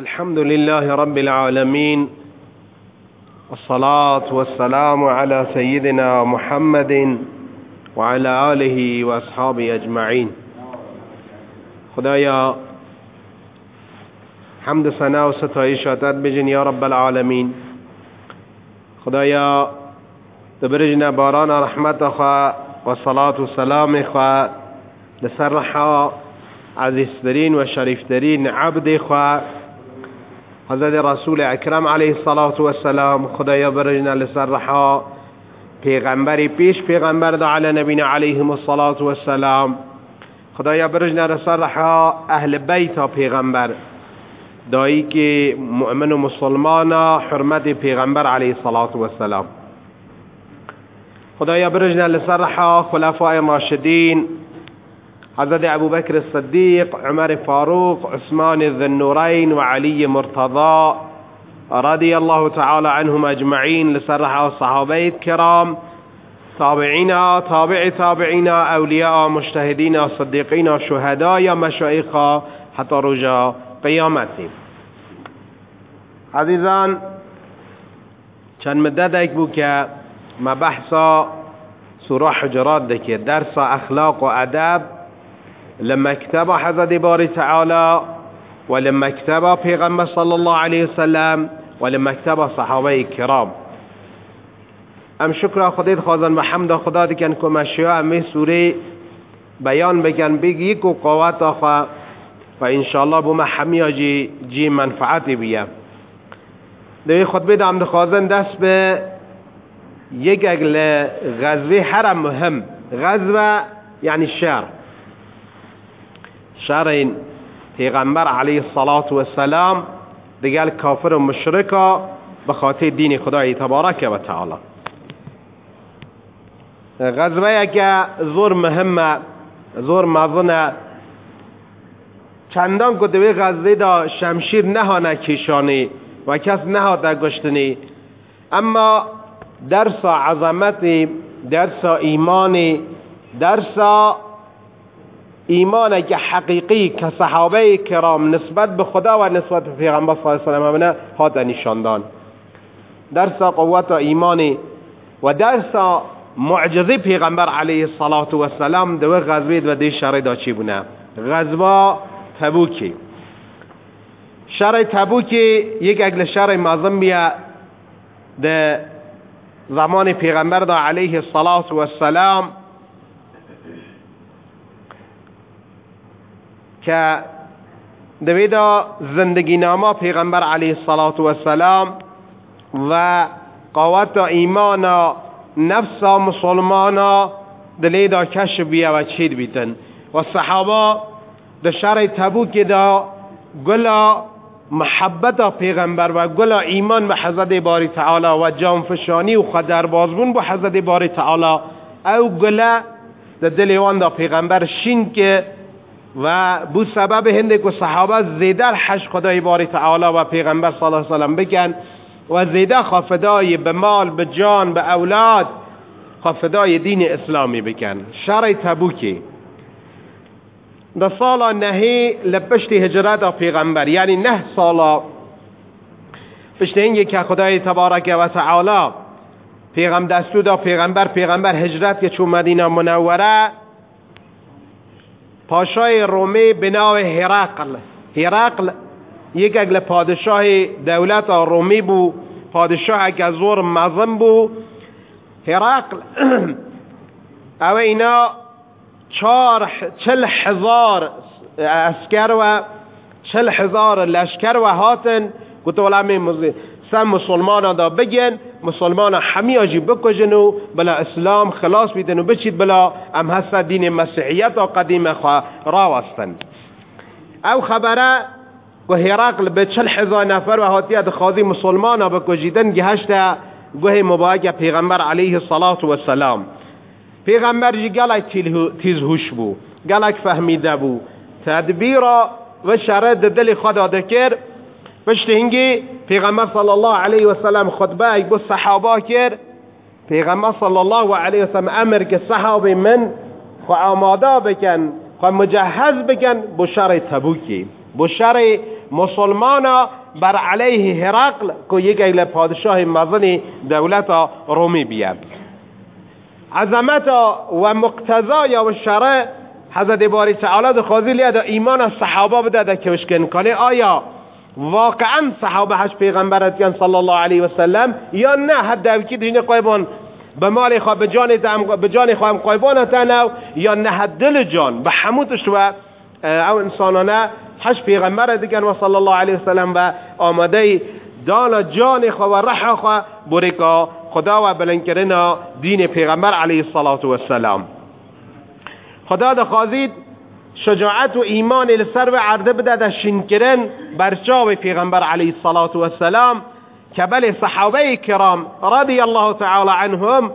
الحمد لله رب العالمين والصلاة والسلام على سيدنا محمد وعلى آله وأصحابه أجمعين. خدایا حمد و ثنا و بجن یا رب العالمین خدایا دبرجنا باران رحمت خوا و صلاة و سلام خوا لسرحا عزیزترین و شریفترین عبد خوا حضرت رسول اکرم علیه الصلاة والسلام خدایا برجنا لسرحا پیغمبری پیش پیغمبر دا علی نبینا علیه الصلاة والسلام. خدایا برجنا لسرحا أهل بیت پیغمبر. دایی که مؤمن و مسلمان حرمت پیغمبر علیه الصلاة والسلام. خدایا برجنا لسرحا خلفاء راشدین حضرت ابو بكر الصديق عمر فاروق عثمان ذي النورين وعلي مرتضى رضي الله تعالى عنهم أجمعين لسرح الصحابة الكرام تابعين تابع تابعين أولياء مجتهدين صديقين شهداء مشايخ حتى رجاء قيامتهم عزیزان چند مدت یک بود که ما بحثا سوره حجرات دکه درس اخلاق و ادب لمكتب حضرت باري تعالى ولمكتب پیغمبر صلى الله عليه وسلم ولمكتب صحابه کرام. ام شکر خودت خوازن و حمد خدا دیکن که مشیع امی سوره بیان بگن بگی و قوات آخوا و انشاءالله بوم حمی جی, جی منفعتی بیم دوی خطبه دام دخوازن دست به یک اگل غزوه حرم مهم. غزوه یعنی شهر. شر پیغمبر علیه الصلاة والسلام دیگه کافر و مشرکا به خاطر دین خدای تبارک و تعالی. غزوه که زور مهمه زور مزنه چندان که دوی غزوه دا شمشیر نهانه کشانی و کس نهاده گشتنی. اما درس عظمت درس ایمان درس ایمان که حقیقی که صحابه کرام نسبت به خدا و نسبت به پیغمبر صلی الله علیه و سلم هات نشاندان. درس قوت و ایمان و درس معجزه پیغمبر علیه الصلاة و السلام دو غزوه و دی شر دا چی بونه غزوه تبوکی. شر تبوکی یک اگل شر معظم بیا ده زمان پیغمبر دا علیه الصلاة و السلام که دویدا زندگی نامه پیغمبر علیه الصلاة والسلام و قوت ایمان نفس مسلمان دلیدا کش بیا و چید بیتن. و صحابه در شر تبوک دا گلا محبت پیغمبر و گلا ایمان به حضرت باری تعالی و جانفشانی و خدر بازبون به حضرت باری تعالی. او گلا در دل وان دا پیغمبر شین که و بو سبب هنده که صحابه زیده حش خدای باری تعالی و پیغمبر صلی الله علیه وسلم بکن و زیده خافدای به مال به جان به اولاد خافدای دین اسلامی بکن. شر تبوکی. در سال نهی لپشت هجرت پیغمبر. یعنی نه سالا پشت اینگه که خدای تبارک و تعالی پیغم دستو دا پیغمبر پیغمبر هجرت که چون مدینه منوره پاشای رومی بناو هرقل هرقل یک اگل پادشاه دولت رومی بو. پادشاه که زور مظم بو. هرقل او اینا چار چل هزار اسکر و چل هزار لشکر و هاتن گوتو علمی سم مسلمان دا بگن مسلمان همی آجی بکجن و بلا اسلام خلاص بیدن و بچید بلا ام هست دین مسیحیت و قدیم خواه راوستن. او خبره و هرقل به چل هزار نفر و هاتیت خاضی مسلمان بکجیدن گهشت گوه مباید پیغمبر علیه الصلاة والسلام پیغمبر جی گلک تیز هوش بو گلک فهمیده بو. تدبیر و شرط دل خدا دکر پشت هنگی پیغمبر صلی الله علیه و سلم خطبه ای بو صحابه کرد. پیغمبر صلی الله علیه و سلم امر که صحابه من خو آماده بکن خو مجهز بکن بو شر تبوکی. بو شر مسلمانا بر علیه هرقل که یک ایل پادشاه مزن دولت رومی بیاد عظمت و مقتضای و شرع حضرت باری تعالی ده خوازی لید ایمان صحابه بده ده کشکن کنه. آیا واقعا صحابه هش پیغمبرت کن صلی الله علیه و سلم یا نه؟ حد دوکی دین قایبان؟ به مال خواه به جان به جان خواهم قایبان تنو یا نه؟ دل جان؟ به حموتش و او انسانانه هش پیغمبر دیگر و صلی الله علیه و سلم و آمده دانا جان خوا و رح خوا. بریکا خدا و بلنکرنا دین پیغمبر علیه الصلاة و السلام. خدا دا خوازید شجاعت و ایمان لسر و عرضه بده دا شنکرن برچاو پیغمبر علیه الصلاة و السلام که بله صحابه کرام رضی الله تعالی عنهم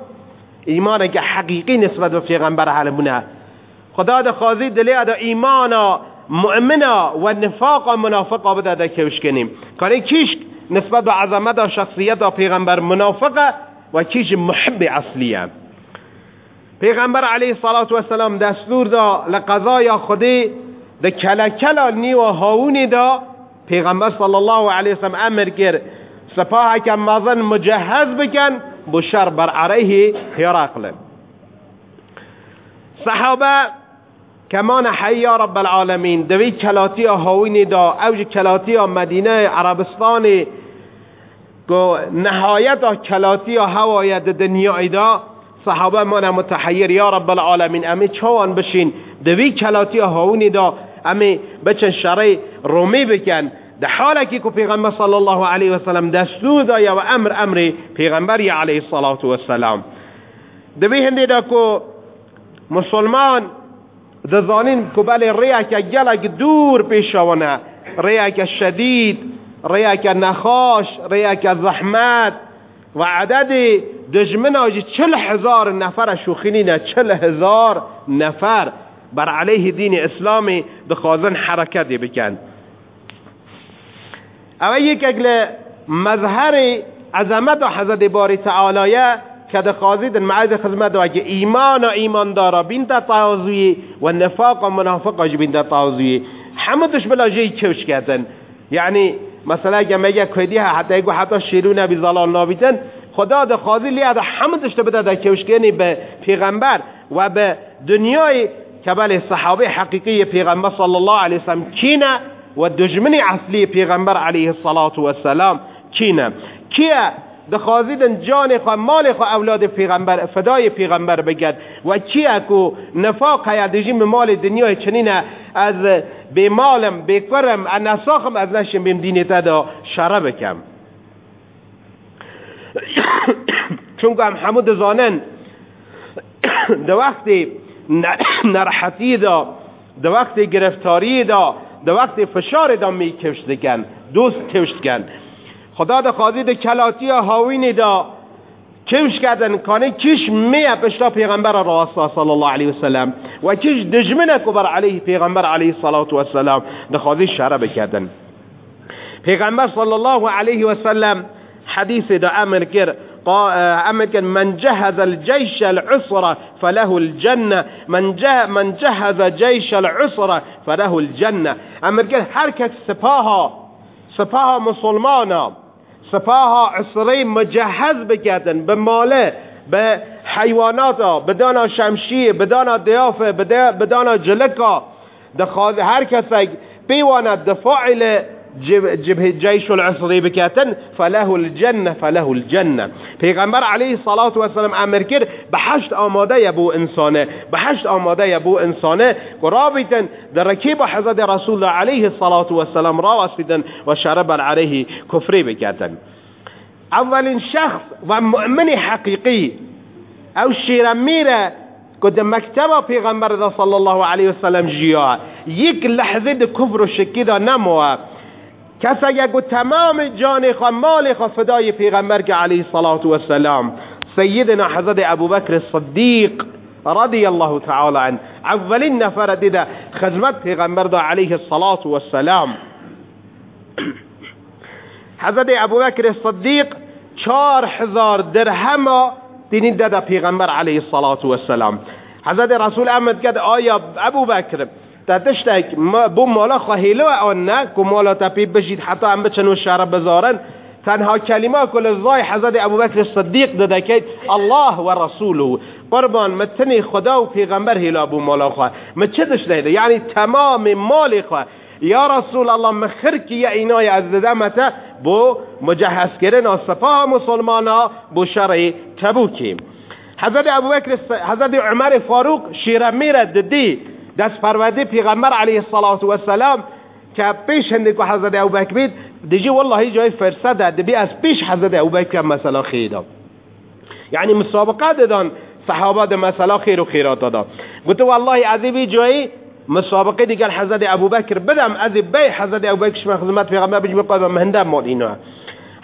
ایمان که حقیقی نسبت به پیغمبر علمونه خدا دا خوازید دلی دا ایمانا مؤمنا و نفاق و منافق بده دا کش کنیم کاری کیش نسبت به عظمت و شخصیت و پیغمبر منافقه و کیش محب اصلیه. پیغمبر علیه الصلاة والسلام دستور دا لقضای خودی ده کلکلا نی و هاونی دا پیغمبر صلی الله علیه وسلم امر کرد. سپاه که مازن مجهز بکن بشر بر علیه هرقل صحابه کمان حیا رب العالمین دوی کلاتی هاوینی دا اوج کلاتی مدینه عربستان گو نهایت کلاتی هوایت دنیای دا صحابه من متحیر یا رب العالمین امی چوان بشین؟ دوی کلاتی هاونی دا امی بچن شرع رومی بکن. ده حاله که پیغمبر صلی الله علیه و سلم دستور دا یا امر امر پیغمبری علیه الصلاة و السلام. دوی هنده دا که مسلمان دزانین که بله ریا که گلک دور پیشونه ریا که شدید ریا که نخاش ریا که زحمت و عدد دجمن آجی چل هزار نفر شوخینین چل هزار نفر بر علیه دین اسلامی بخوازن حرکت بکن. او یک اگل مظهر عظمت و حضرت باری تعالیه که دخوازید معاذ خدمت و اگه ایمان و ایمان دارا بین تاوزوی و نفاق و منافق آجی بین تا تاوزوی حمدش بلا جایی چوش کردن. یعنی مثلا اگه میگه کدی حتی اگه حتی شیرون بی زلال نابیتن خدا ده لیاد حمدش ده بده ده کوشکنی به پیغمبر و به دنیای کبل صحابه حقیقی پیغمبر صلی الله علیه وسلم کینه و دجمنی اصلی پیغمبر علیه الصلاة والسلام کینه. کیه؟ دخوازیدن جان خو مال خو اولاد پیغمبر فدای پیغمبر بگد و کیه کو نفاق هیا دجیم مال دنیای چنینه از به مالم به کرم نساخم از نشم بیم دینتا دا شره بکم چون هم حمود زانن د وقتی نرحتی دا د وقتی گرفتاری دا د وقتی فشار دا می کشتگن دوست کشتگن خدا دا خواهید کلاتی هاوینی دا کش کردن کانه کش میه پشتا پیغمبر راستا صلی الله علیه وسلم. و کش دجمنه که بر علیه پیغمبر علیه صلاة و السلام دخوازی شره بکردن پیغمبر صلی الله علیه وسلم حديث دا أمر كير آه، أمر كير من جهز الجيش العسرة فله الجنة. من جاء من جهز جيش العسرة فله الجنة. أمر كير حركة سپاها سپاها مسلمانا سپاها عسري مجهز بكتن بماله بحيوانات بدون شمشي بدون ضيافة بدون جلقة دخل هر کسی بیواند دفاع جبهة جيش العصري بكاتن فله الجنة فله الجنة. في غمر عليه الصلاة والسلام أمر كير بحشت آماده يبو بو انسانه بحشت آماده يبو بو انسانه. گرابیتن در رکیب رسول الله عليه الصلاة والسلام را وشرب عليه كفري بكاتن أول شخص ومؤمن مؤمن أو شیرمیره قد مكتبة غمر صلى الله عليه وسلم جيا يك لحظة كفر الشكيدة نموا نموه کسی یک تمام جان خوا مال خوا فدای پیغمبر که علیه الصلاة والسلام سیدنا حضرت ابوبکر الصدیق رضی الله تعالی عنه اولین نفر دیده خدمت پیغمبر دا علیه الصلاة والسلام. حضرت ابوبکر الصدیق چار هزار درهم دینی داده پیغمبر علیه الصلاة والسلام. حضرت رسول احمد کرد آیا ابوبکر تشتک بو مالا خواهیلو آن که مالا بشید حتی هم بچن و شهر بزارن. تنها کلمه کل زای حضرت ابوبکر صدیق داده که الله و رسوله. قربان متنی خدا و پیغمبر هیلا بو مالا خواه ما چه دشته یعنی تمام مال خواه یا رسول الله مخر که یه اینای از دمته بو مجهز کردن سپاه مسلمان ها بو شرع تبوکی حضرت ابوبکر حضرت عمر فاروق شیر میره ددی. دست پرورده پیغمبر علیه والسلام که پیش هنده که حضرت ابوبکر بید دیجی والله جای فرصت دبی از پیش حضرت ابوبکر مثلا خیدا یعنی مسابقه دادن صحابه ده مثلا خیر و خیرات دادا گفت والله از بی جایی مسابقه دیگر حضرت ابوبکر بدم. از بی حضرت ابوبکر شما خدمت پیغمبر بجی بقای مهنده مال اینا.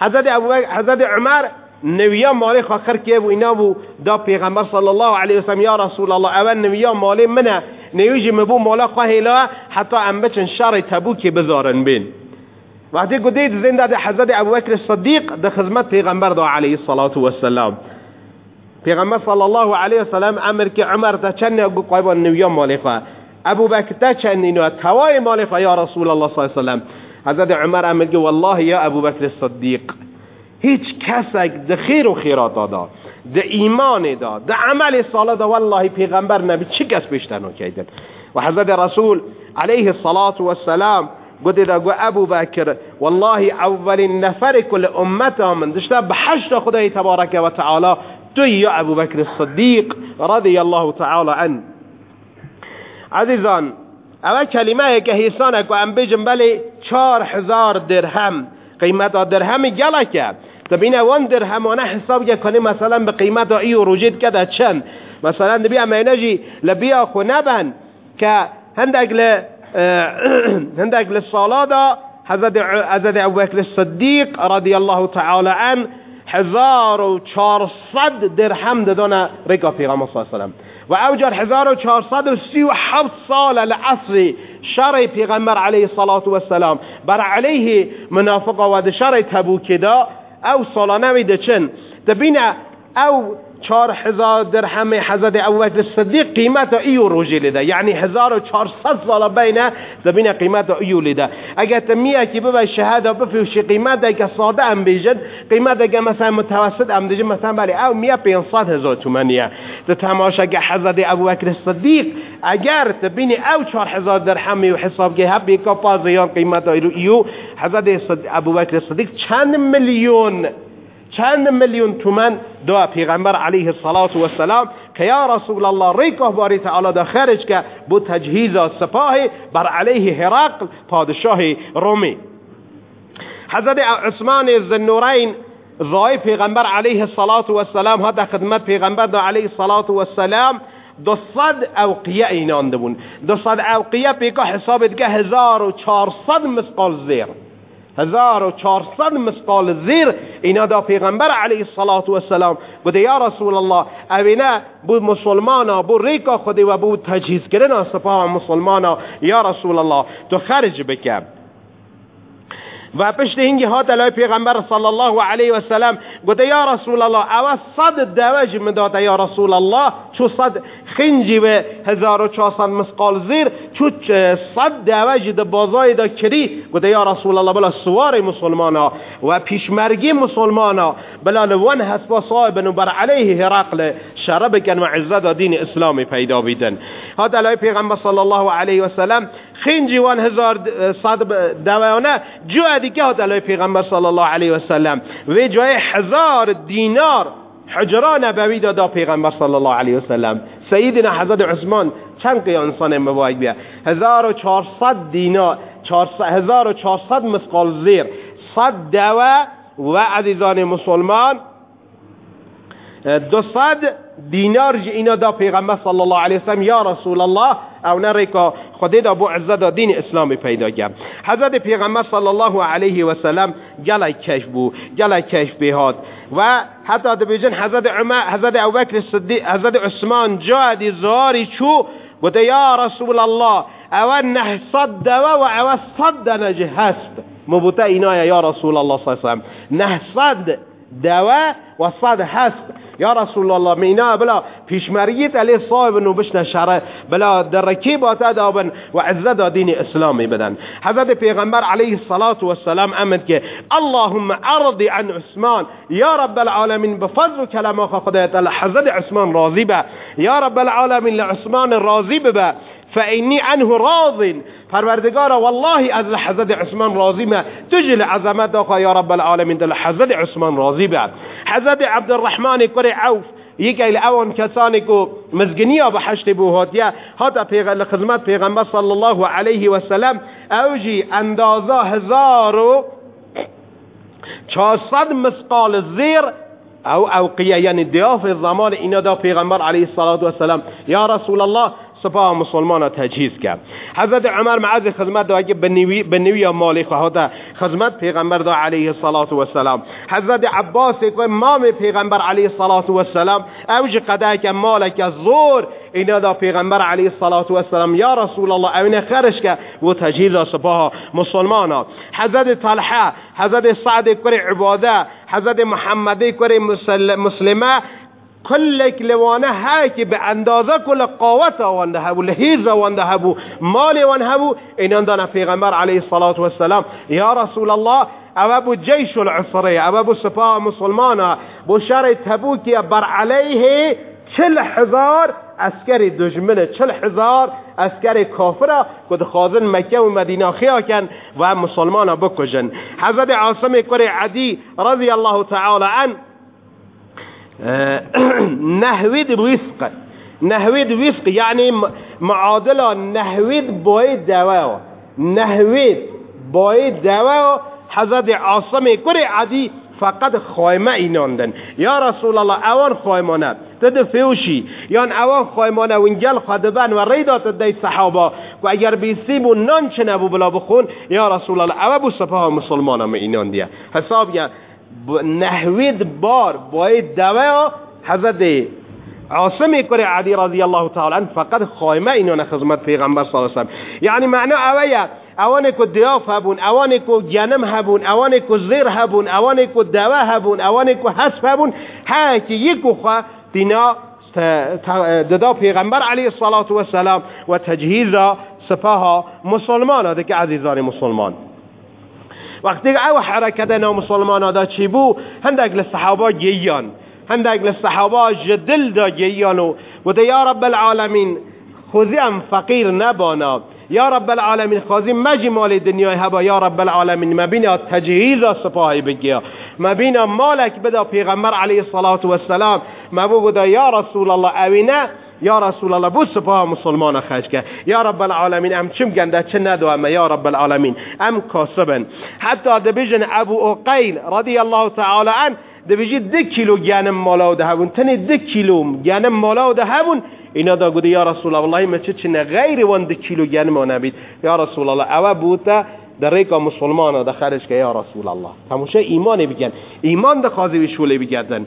حضرت ابوبکر حضرت عمر نویا مال خاخر که و اینا بو دا پیغمبر صلی الله علیه وسلم یا رسول الله اول نویا مال منه. نیوجی مبو مالا خواهیلا حتی ام بچن شر تبوکی بذارن بین. وقتی گدید زنده ده حضرت ابوبکر صدیق ده خدمت پیغمبر دا علیه الصلاة والسلام پیغمبر صلی الله علیه وسلم امر که عمر ده چند گو قایبان نویا مال خواه ابوبکر ده چند اینو توای مال خواه یا رسول الله صلی الله علیه وسلم حضرت عمر امر که والله یا ابوبکر صدیق. هیچ کسک ده خیر و خیرات داد ده ایمان داد ده عمل صالح ده والله پیغمبر نبی چی کس بیشتر نکیدن و حضرت رسول علیه الصلاة والسلام گفت گو ابو بکر والله اولین نفر کل امت من دشته به حشت خدای تبارک و تعالی تو یا ابو بکر الصدیق رضی الله تعالی عنه. عزیزان اول کلمه که حیسان که ام بجم بلی چار هزار درهم. قیمت درهم گله کرد. تبین وان درهمانه حساب کنی مثلا به قیمت ای و روجید کده چند. مثلا نبی امینجی لبیا خو نبن که هندک ل هندک للصلاة حضرت حضرت ابوبکر الصدیق رضی الله تعالی عنه هزار و چهارصد درهم دادن رکا پیغمبر صلی الله علیه و اوجر هزار و چهارصد و سی و هفت سال لعصر شرع پیغمبر علیه الصلاة والسلام بر علیه منافق و شرع تبوک دا او سالانه میده چن دبینه او چهار هزار درهم حضرت ابوبکر صدیق قیمت ایو روژی لیده. یعنی هزار و چهارصد سال بینه زمین قیمت ایو لیده. اگر تمیه که ببای شهاده بفیوشی قیمت که ساده هم بیجد قیمت که مثلا متوسط هم دیجد مثلا بلی او میه پینصد هزار تومنیه. تو تماشا که حضرت ابوبکر صدیق اگر تبینی او چهار هزار درهمی و حساب که هبی که پازیان قیمت ایو حضرت ابوبکر صدیق چند میلیون چند میلیون تومن دو پیغمبر علیه الصلاة والسلام که یا رسول الله ریکه باری تعالی دا خرج که بو تجهیز سپاه بر علیه هرقل پادشاه رومی. حضرت عثمان زنورین ضای پیغمبر علیه الصلاة والسلام ها در خدمت پیغمبر دا علیه الصلاة والسلام دو صد اوقیه اینانده بون. دو صد اوقیه پیکا حساب دیگه هزار و چارصد مسقال زیر. هزار و چهارصد مثقال زیر اینا دا پیغمبر علیه الصلاة والسلام بوده. یا رسول الله اوینا بود مسلمانا بود ریکا خودی و بود تجهیز کردن سپاه مسلمانا. یا رسول الله تو خرج بکن و پشت اینگی ها دلای پیغمبر صلی الله علیه و سلم گفته یا رسول الله او صد دوج مداده یا رسول الله چو صد خنجی و چهارصد مسقال زیر چو صد دوج ده بازای ده کری. گفته یا رسول الله بلا سوار مسلمان ها و پیشمرگی مسلمان ها بلا لون حسبا صاحب بر علیه هرقل شرب کن و عزت دین اسلامی پیدا بیدن. ها دلای پیغمبر صلی الله علیه و سلم خنجی وان هزار صد دوانه جو دیگه ها دلای پیغمبر صلی الله علیه و سلم. و جای هزار دینار حجرا نبوی دادا پیغمبر صلی الله علیه و سلم. سیدنا حضرت عثمان چند قیان انسان مباید بیا هزار و چهارصد دینار هزار و چهارصد مسقال زیر. صد دوه و عزیزان مسلمان دو صد دینار اینا دا پیغمبر صلی الله علیه وسلم یا رسول الله او نره که خودی دا بو عزت دین اسلامی پیدا کرد. حضرت پیغمبر صلی الله علیه و سلم گله کشف بو گله کشف بهاد و حتی دا بیجن حضرت عمر حضرت ابوبکر صدیق حضرت عثمان جادی زاری چو گفته یا رسول الله او نهصد دوا و او صد نجه هست. مبوتا اینا یا رسول الله صلی الله علیه و سلم نهصد دوا و صد هست. یا رسول الله مینا بلا پیشمریت علی صاحب نو بشن شرع بلا در رکیبات دابن و عزت دین اسلامی بدن حضرت پیغمبر علیه الصلاة والسلام امد که اللهم ارضی عن عثمان یا رب العالمین بفضل کلمه خدا تعالی حضرت عثمان راضی به یا رب العالمین لعثمان راضی به فإني عنه راض پروردگارا والله از حضرت عثمان راضی ما تجل عظمت آقا یا رب العالمین دل حضرت عثمان راضی بعد حضرت عبدالرحمن کر عوف. یکی از اون کسانی که مزگنی به حشت بو هاتیه هاتا پیغمبر خدمت پیغمبر صلی الله علیه و سلم اوجی اندازه هزار و چهارصد مسقال زیر أو اوقیه یعنی دیاف زمان اینا دا پیغمبر علیه الصلاة والسلام. یا رسول الله سپاه مسلمان تجهیز کرد. حضرت عمر معاذ خدمت دا اگه به نوی مالی خواهد خدمت پیغمبر دا علیه الصلاة والسلام. حضرت عباس که مام پیغمبر علیه الصلاة والسلام اوج قده که مالک زور اینا دا پیغمبر علیه الصلاة والسلام یا رسول الله اوین خرش که و تجهیز سپاه مسلمان حضرت طلحه حضرت سعد کر عباده حضرت محمدی کر مسلمه کل لوانه ها که به اندازه کل قوت آونده هبو لحیز آونده هبو مال آونده هبو این دانه پیغمبر علیه الصلاة والسلام یا رسول الله أو بو جیش العصره أو بو سپاه مسلمان بو شر تبوکی بر علیه چل هزار اسکر دشمن چل هزار اسکر کافر که خازن مکه و مدینه خیا کن و مسلمان بکشن. حضرت عاصم کر عدی رضی الله تعالی عنه نهوید وفق نهوید وفق یعنی معادل نهوید باید دوا. نهوید باید دوا حضرت عاصم کر عدی فقط خایمه ایناندن یا رسول الله اوان خایمانه. تد فیوشی. یا اوان خایمانه و انگل خدبن و ریدات دی صحابه. و اگر بیسیب و نان نبو بلا بخون یا رسول الله اوه بو سپاه مسلمان هم اینان حساب یا نحوید بار باید دوه حضرت عاصم کره عدی رضی الله تعالی عنه فقط خایمه اینو خدمت پیغمبر صلی الله علیه و یعنی معنا اویا اوانی که دیاف هبون اوانی که جنم هبون اوانی که زیر هبون اوانی که دوا هبون اوانی که حسب هبون ها که یکو خواه دینا ددا پیغمبر علیه الصلاة والسلام و تجهیز سپاه مسلمان ده که عزیزان مسلمان. وقتی او حرکت نو مسلمان دا چی بو هندک لصحابه گیان. هندک لصحابه جدل دا گیان و ده یا رب العالمین خوزیم فقیر نبانا. یا رب العالمین خوزی مجی مال دنیای هبا یا رب العالمین مبین تجهیز سپاهی بگیا. مبین مالک بدا پیغمبر علیه الصلاة والسلام. مبو بدا یا رسول الله اوینه؟ یا رسول الله بو سپاه مسلمان خرج که یا رب العالمین ام چم گنده؟ چه ندو اما یا رب العالمین ام کاسبن. حتی دبیجن ابو اقیل رضی الله تعالی عنه دبیجی ده کیلو گنم مالا ده هبون تنی ده کیلو گنم مالا هبون اینا دا گوده یا رسول الله مچه چه غیر وان ده کیلو گنم نبید. یا رسول الله او بوده در ریکا مسلمان ده خرج که یا رسول الله. تموشه ایمان بگن. ایمان ده خازی شوله بگردن.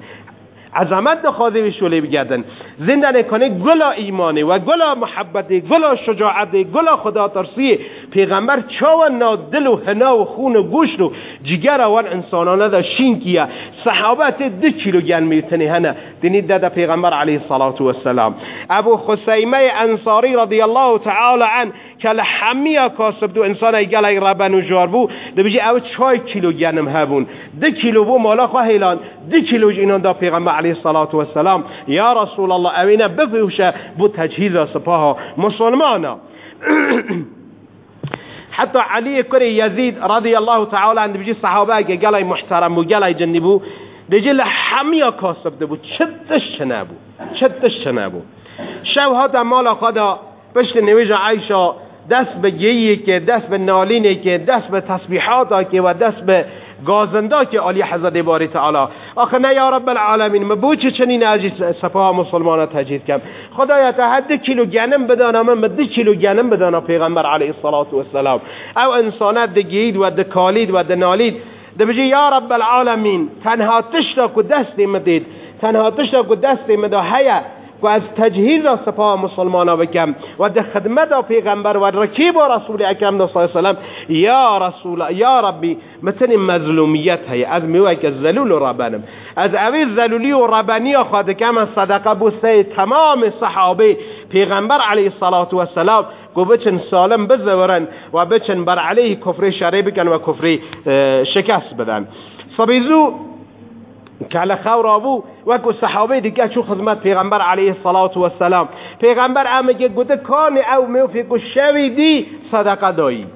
عظمت خواهده شوله بگردن. زنده کنه گلا ایمانه و گلا محبت گلا شجاعت گلا خدا ترسی. پیغمبر چاو دل و حنا و خون و گوشت و جگر وان انسانانه دا شین کیا صحابت دو کیلو گن میتنی هنه. دینی داده پیغمبر علیه الصلاة والسلام. ابو خسیمه انصاری رضی الله تعالی عنه که لحمی کاسب دو انسان ایگل ای ربن و جار بو ده بجی او چای کیلو گنم هبون. ده کیلو بو مالا خواه هیلان ده کیلو اینان دا پیغمبر علیه الصلاة والسلام. یا رسول الله اوینه بفوشه بو تجهیز سپاه مسلمانا. حتی علی کری یزید رضی الله تعالی عنه بجی صحابه که گلای محترم بو گلای جنی بو دیجی لحمی کاسب ده بو چتش چنه بو چتش چنه بو شو ها مالا خدا پشت نویج عایشا دست به گیی که دست به نالینه که دست به تسبیحات که و دست به گازنده که علی حضرت باری تعالی. آخه نه یا رب العالمین مبو چه چنین اجی سپاه مسلمان تجهیز کم خدایا تا حد کیلو گنم بدانا من مد کیلو گنم بدانا پیغمبر علیه الصلاة والسلام. او انسانت دگید و دکالید و دنالید ده بجی یا رب العالمین تنها تشتا کو دستی مدید تنها تشتا کو دستی مدا هیا. و از تجهیز سپاه مسلمان بکم و در خدمت پیغمبر و رکیب و رسول اکرم صلی الله علیه یا رسول یا ربی مثل مظلومیت هی از میوه که زلول و ربنم از اوی زلولی و ربنی خواهد کم صدقه بوسته تمام صحابه پیغمبر علیه الصلاة و السلام گو بچن سالم بزورن و بچن بر علیه کفر شرعی بکن و کفر شکست بدن. صبیزو کل خور ابو وکو صحابه دیگه چو خدمت پیغمبر علیه الصلاة و السلام پیغمبر امگه گوده کان او میوفی کو شوی دی صدقه دایی.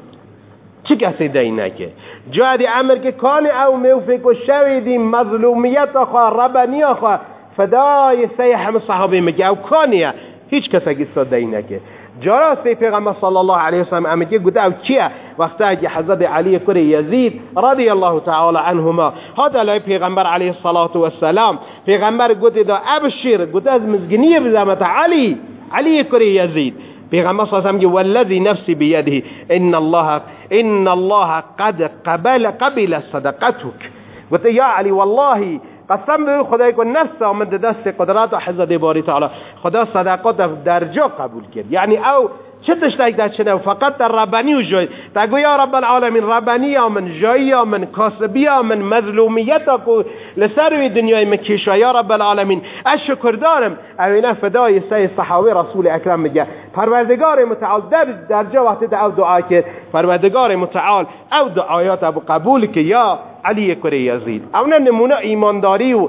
چی کسی دی نکه؟ جادی امر که کان او میوفی کو شوی دی مظلومیت آخوا ربنی آخوا. فدای همه صحابه میگه او کانیه. هیچ کس اگه دی نکه. جارا سی پیغمبر صلی الله علیه وسلم امیگه گوده آو چیه وقتی اگه حضرت علی کر یزید رضی الله تعالی عنهما هذا لای پیغمبر علیه الصلاة والسلام پیغمبر گوده دا ابشیر گوده از مزگنی بزامت علی علی کر یزید. پیغمبر صلی الله علیه و والذی نفسی بیده ان الله ان الله قد قبل قبل صدقتك گوده یا علی والله قسم به خدای که نفس آمد دست قدرت و حضرت باری تعالی. خدا صدقات در جا قبول کرد. یعنی او چه تشتاک در چنه؟ فقط در ربانی و جای تگو یا رب العالمین ربانی یا من جایی یا من کاسبی یا من مظلومیت کو لسر دنیای مکیش یا رب العالمین. اشکر دارم. اوینا فدای سه صحابه رسول اکرم میگه. پروردگار متعال در درجا وقتی او دعا کرد پروردگار متعال او دعایات ابو قبول که یا علی کره یزید. او نه نمونه ایمانداری و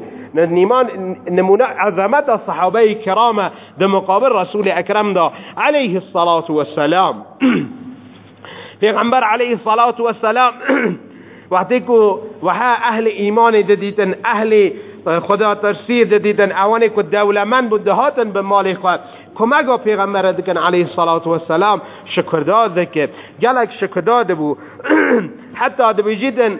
نمونه عظمت صحابه کرام در مقابل رسول اکرم دا. علیه الصلاة والسلام. پیغمبر علیه الصلاة والسلام وقتی که وها اهل ایمان دیدن اهل خدا ترسی دیدن اوانی که دولمن بود دهاتن به مال خود کمک پیغمبر دکن علیه الصلاة والسلام شکرداد دکه. گلک شکرداد بود حتی دبیجیدن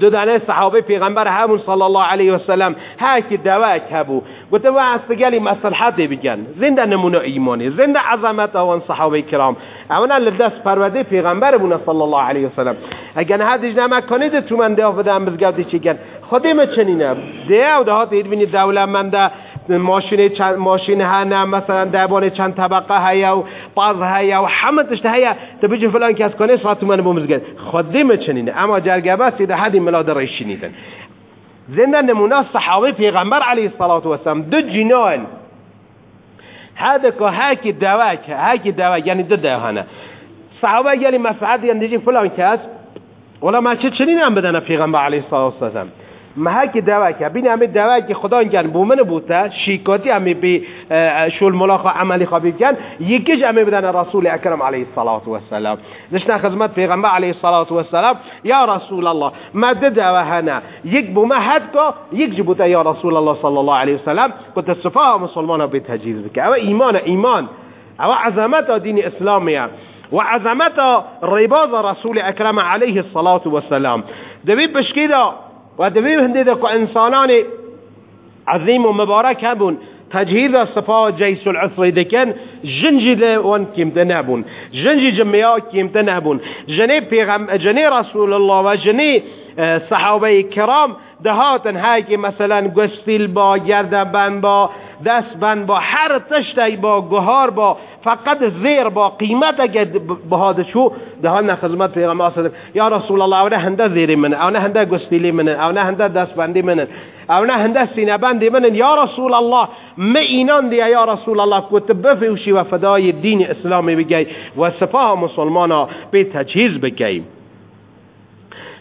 دو دانه صحابه پیغمبر همون صلی الله علیه و سلم. هاکی دواک هبو. گفته و استگلی مصلحت بگن. زنده نمونه ایمانی. زنده عظمت آوان صحابه کرام. اونا لدست پرورده پیغمبر بونه صلی الله علیه و سلم. اگر هدیج نمک کنید تو من ده بدم بزگردی چی گن. خودم چنینه ده و ده ها تید بینید دولمنده ماشین چند ماشین ها نه مثلا درباره چند طبقه هیا و باز هیا و همه تشت هیا. تو بجی فلان کس کنه ساعت من بومزگد خودی چنینه. اما جرگبه سیده حدی ملاد رای شنیدن زنده نمونه صحابه پیغمبر علیه الصلاة والسلام دو جنان. هذا که هاکی دواک هاکی دواک یعنی دو دهانه. صحابه یعنی مسعد یعنی فلان کس. ولا ما چه چنین هم بدن پیغمبر علیه الصلاة والسلام محک دوکه بین همه دوکه خدا انگن بومن بوده شیکاتی همه به شول ملاخ عملی خوابی کن یکیش همه بدن رسول اکرم علیه الصلاة والسلام. نشنا خدمت پیغمبر علیه الصلاة والسلام. یا رسول الله مدد هنا یک بومه که یک جبوته یا رسول الله صلی الله علیه وسلم. کت صفا مسلمان ها به تجهیز بکه او ایمان ایمان. او عظمت دین اسلامیه و عظمت رباض رسول اکرم علیه الصلاة والسلام. دوی بشکیدا و دوی هندی که انسانان عظیم و مبارک هبون. تجهیز صفا جیس العصر دکن جنجی وان کمته نبون. جنجی جمعیا کمته نبون. جنی پیغم جنی رسول الله و جنی صحابه کرام دهاتن. های که مثلا گستیل با گردبند با دست بند با هر تشتی با گهار با فقط زیر با. قیمت اگه بهادشو ده ها خدمت پیغمبر صلی یا رسول الله او نه هنده زیر من او نه هنده گستیلی من او نه هنده دست بندی من او نه هنده سینه بندی من یا رسول الله ما اینان دیا یا رسول الله. کت بفوشی و فدای دین اسلامی بگی و سپاه مسلمانا به تجهیز بگی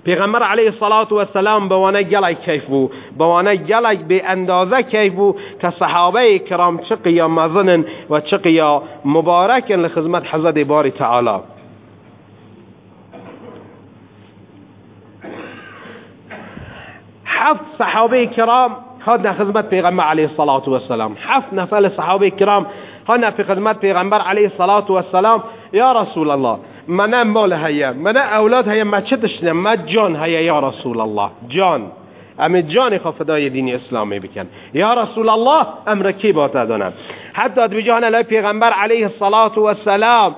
پیغمبر علیه الصلاة والسلام به وانه گلک کیف بو به وانه گلک به اندازه کیف بو که صحابه کرام چه قیام و چه قیام مبارکن لخدمت حضرت باری تعالی. هفت صحابه کرام خدنا خدمت پیغمبر علیه الصلاة والسلام. هفت نفر صحابه کرام خدنا في خدمت پیغمبر علیه الصلاة والسلام. یا رسول الله من مال هيا من اولاد هيا ما چه دشتنم ما جان هيا یا رسول الله جان امی جان خفدای دین اسلامی بکن. یا رسول الله امر کی با دانم؟ حتی به جان الله پیغمبر علیه الصلاة والسلام.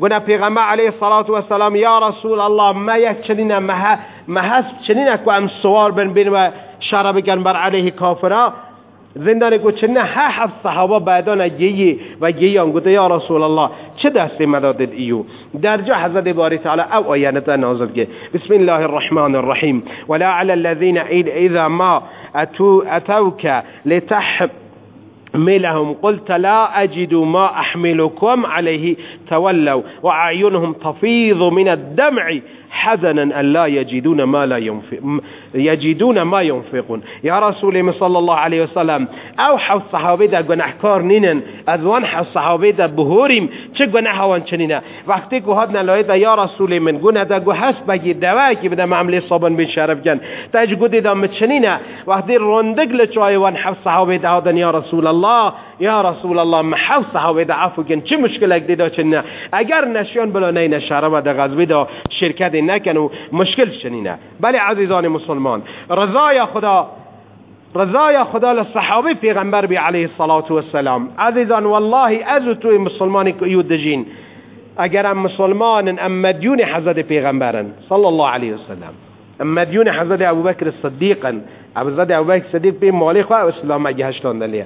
گونه پیغمبر علیه الصلاة والسلام یا رسول الله ما یک چنین ما هست چنین اکو ام سوار بن بین و شرب بکن بر علیه کافرا. زندان گو چه نه ها هفت صحابه بعدان گیی و گیان گوته یا رسول الله چه دستی مدادد ایو؟ در جا حضرت باری تعالی او آیانت نازل که بسم الله الرحمن الرحیم. ولا على الذين اذا ما اتو اتوك لتحب ملهم قلت لا أجد ما أحملكم عليه تولوا وأعينهم تفيض من الدمع. حزنا لا يجدون ما لا ينفق يجدون ما ينفقون. يا رسول صلى الله عليه وسلم او حو صحابه در گناهکار نینن. از وان حو صحابه در بهوریم. چه گناه وان چنینه؟ وقتی که هاد نلایت یا رسول من گناه در گو هست بگی دوا که بده صابن بین شرف کن تاج گودی دام چنینه. وقتی روندگ لچای وان حو صحابه در یا رسول الله یا رسول الله محو صحابه عفو کن. چه مشکل اگه دیدا چنینه؟ اگر نشیان بلا نین شرف در غزوی دا شرکت پێ نەکەن و مشکل شنینه بەێ عزیزان مسلمان رضای خدا ڕزایە خدا لە سەحاوی پێغەمبەر بی عليه الصلاة والسلام. عزیزان والله ئەز و توی مسلمانی کوی دەژین ئەگەر ئەم مسلمانن ئەم مدیونی حەزەتی پێغەمبەرن صلى الله عليه وسلم. ئەم مدیونی حەزەتی ابو صدیقن ئەبزەدی ئەوبەک صدیق پێی ماڵی خوا ئەسلامەگە هەشتان دەلێ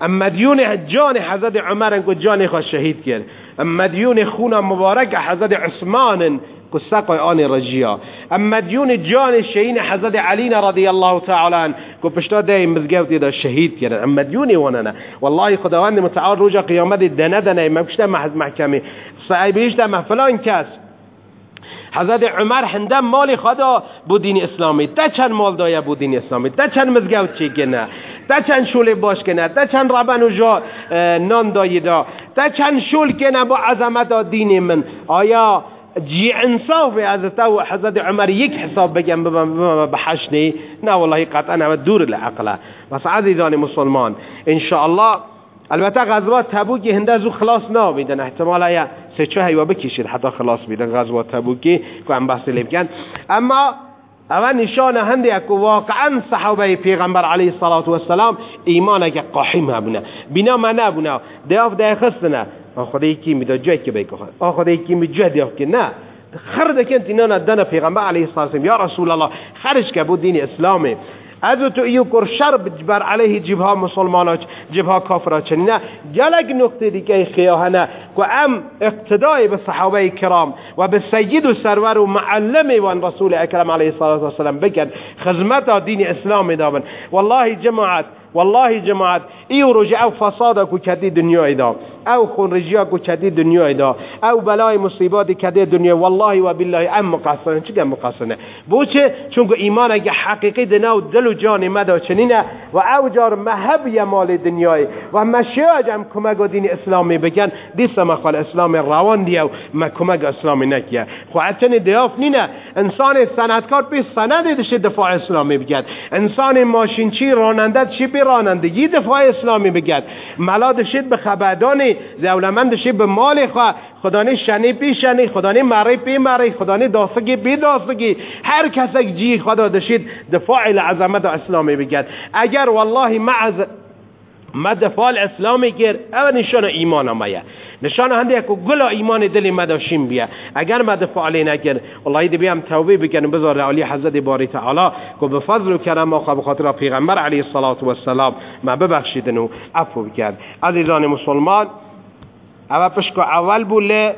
اما ديون جان حضرت عمر کو جان خو شهید کرد. ام ديون خون مبارک حضرت عثمان سقای آن رجیا. اما دیون جان شهین حضرت علی رضی الله تعالی عنه کو پشتا ده مزگوتی دا شهید کردن اما دیونی وننه. والله خداوند متعال روز قیامت دنه دنه مکشته محکمه. صعیبیش ده فلان کس. حضرت عمر هنده مال خدا بود دین اسلامی. تا چند مال دایه بود دین اسلامی؟ تا چند مزگوت چی کنه تا چند شول باش کنه تا چند ربن و جا نان دایی دا تا چند شول کنه با عظمت دین من؟ آیا جی انصافی از تو حضرت عمر یک حساب بگم به حشنی نه والله قطعا و دور العقله بس عزیزان مسلمان الله البته غزوات تبوکی هنده زو خلاص نامیدن احتمال یا سه چه هیوا بکشید حتی خلاص بیدن غزوات تبوکی که هم بحث لیب اما اول نشان هندی که واقعا صحابه پیغمبر علیه الصلاة والسلام ایمان اگه قاحیم هبونه بینا ما نبونه دیاف ده خدا یکی میدا جای که بیکو آ خدا یکی می دیاف که نه. خرد کنت اینا دن پیغمبر علیه والسلام. یا رسول الله خرج که بود دین اسلامه. از تو ایو کر شرب بر علیه جبها مسلمان جبها کافر چنینه گلگ نقطه دیگه خیاهنه و ام اقتدای به صحابه کرام و به سید و سرور و معلم وان رسول اکرم علیه الصلاة والسلام بگن خدمت دین اسلام دابن. والله جماعت والله جماعت ایو رجع او فساد کو کدی دنیا دا او خون رجیا کو کدی دنیا دا او بلای مصیبات کدی دنیا والله و بالله ام مقصرن چه مقصرنه بوچه چون ایمان اگه حقیقی دنا و دل و جان مدا چنینه و او جار مهب مال دنیای و مشیاج هم کمک دین اسلامی بگن. دیست مخال اسلام روان دیو ما کمک اسلامی نکیه. خو حتی دیاف نینه. انسان سندکار بی سند دفاع اسلامی بگن. انسان ماشینچی راننده چی رانندگی دفاع اسلامی بگد ملا شد به خبردانی دولمند شد به مال خواه خدانی شنی پی شنی خدانی مری پی مری خدانی داستگی پی داستگی هر کس جی خدا دشید دفاع العظمت اسلامی بگد اگر والله معز ما دفاع اسلامی کرد اول نشان ایمان آمایه. نشان هنده یک گل ایمان دل مداشیم بیا اگر ما دفاع علی نکر والله دی بیام توبه بکنم بذار علی حضرت باری تعالی که به فضل و کرم ما به خاطر پیغمبر علیه الصلاة والسلام ما ببخشیدن و عفو بکرد عزیزان مسلمان اول پشک اول بوله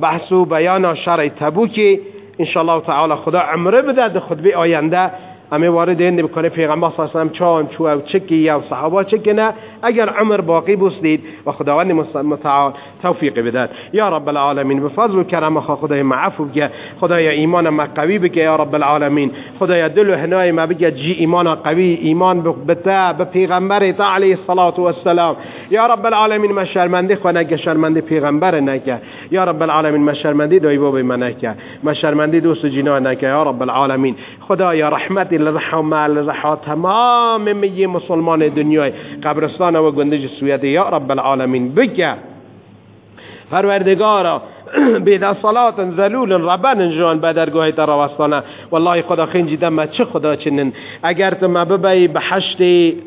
بحث و بیان شرع تبوکی. انشاءالله تعالی خدا عمره بده در خطبه آینده. همه وارد این بکنه پیغمبر صلی الله علیه و چان چو و چکی یا صحابه چکنه اگر عمر باقی بسدید و خداوند متعال توفیق بدهد. یا رب العالمین به فضل و کرم خدا خدای معفو بگه. خدای ایمان ما قوی بگه یا رب العالمین. خدای دل و هنای ما بگه جی ایمان قوی ایمان به به پیغمبر تا علیه الصلاة والسلام. یا رب العالمین ما شرمنده خو نگه شرمنده پیغمبر نگه. یا رب العالمین ما شرمنده دوی باب ما نگه. ما شرمنده دوست جنا نگه. یا رب العالمین خدا یا رحمت لرحم لرحا تمام می مسلمان دنیای قبرستان و گندج سویت. یا رب العالمین بگه. پروردگارا. بیدا صلات زلول ربن جان به درگاه تا والله خدا خنجی دم چه خدا چنن اگر ما ببی به حشت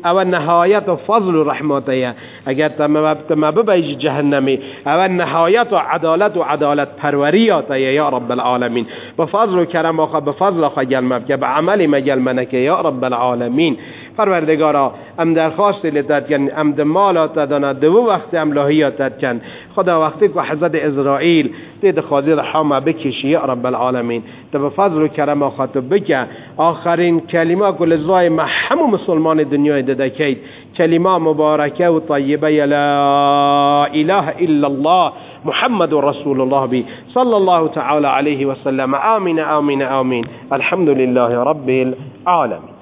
او نهایت و فضل و رحمته اگر تو ما ببی جهنمی او نهایت و عدالت و عدالت پروریات یا رب العالمین. به فضل و کرم آخه به فضل آخه گلمه که به عمل مگل منکه یا رب العالمین. پروردگارا ام درخواست لدت کن ام دمالا تدانا دو وقت ام لاهیات کن. خدا وقتی که حضرت اسرائیل دید خاضر حاما بکشی یا رب العالمین تو فضل و کرم و خاطب بکن آخرین کلمه کل زای همو مسلمان دنیای ددکید کلمه مبارکه و طیبه لا اله الا الله محمد رسول الله بي صلى الله تعالى عليه وسلم آمين آمين آمين الحمد لله رب العالمين